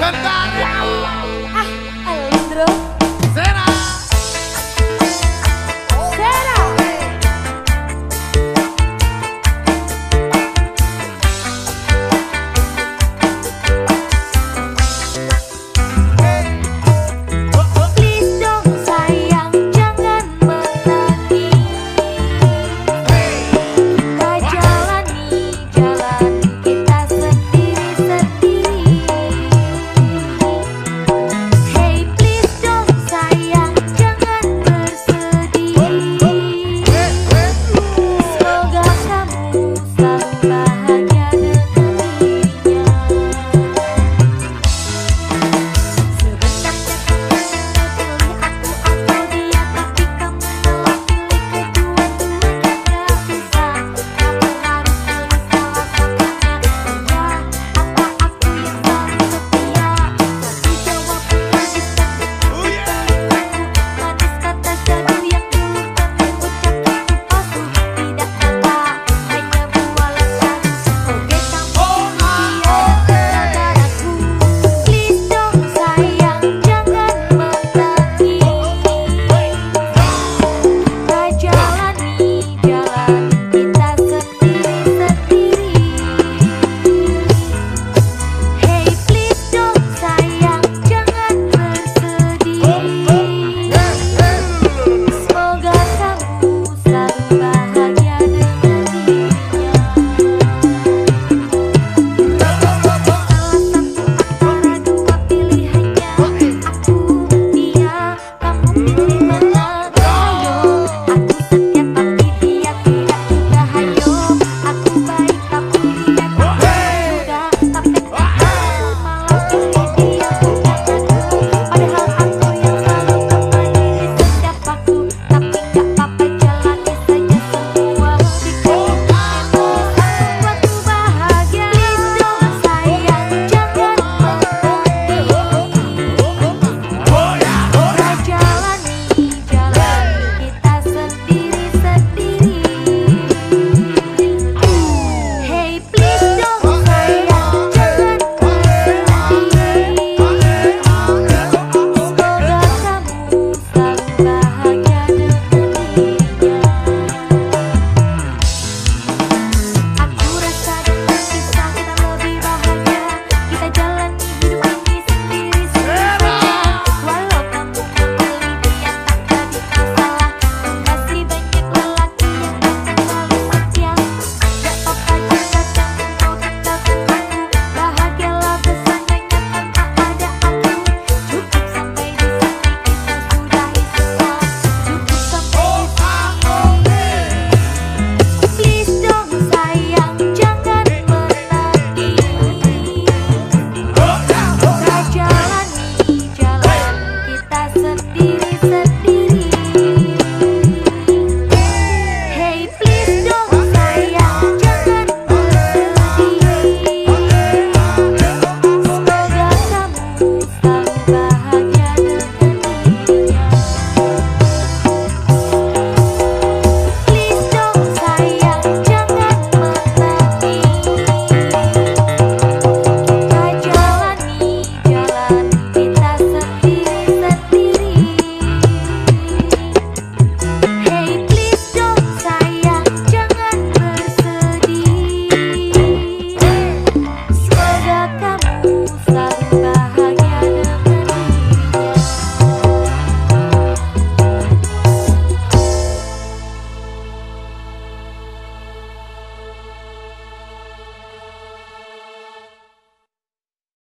Canta! pasar.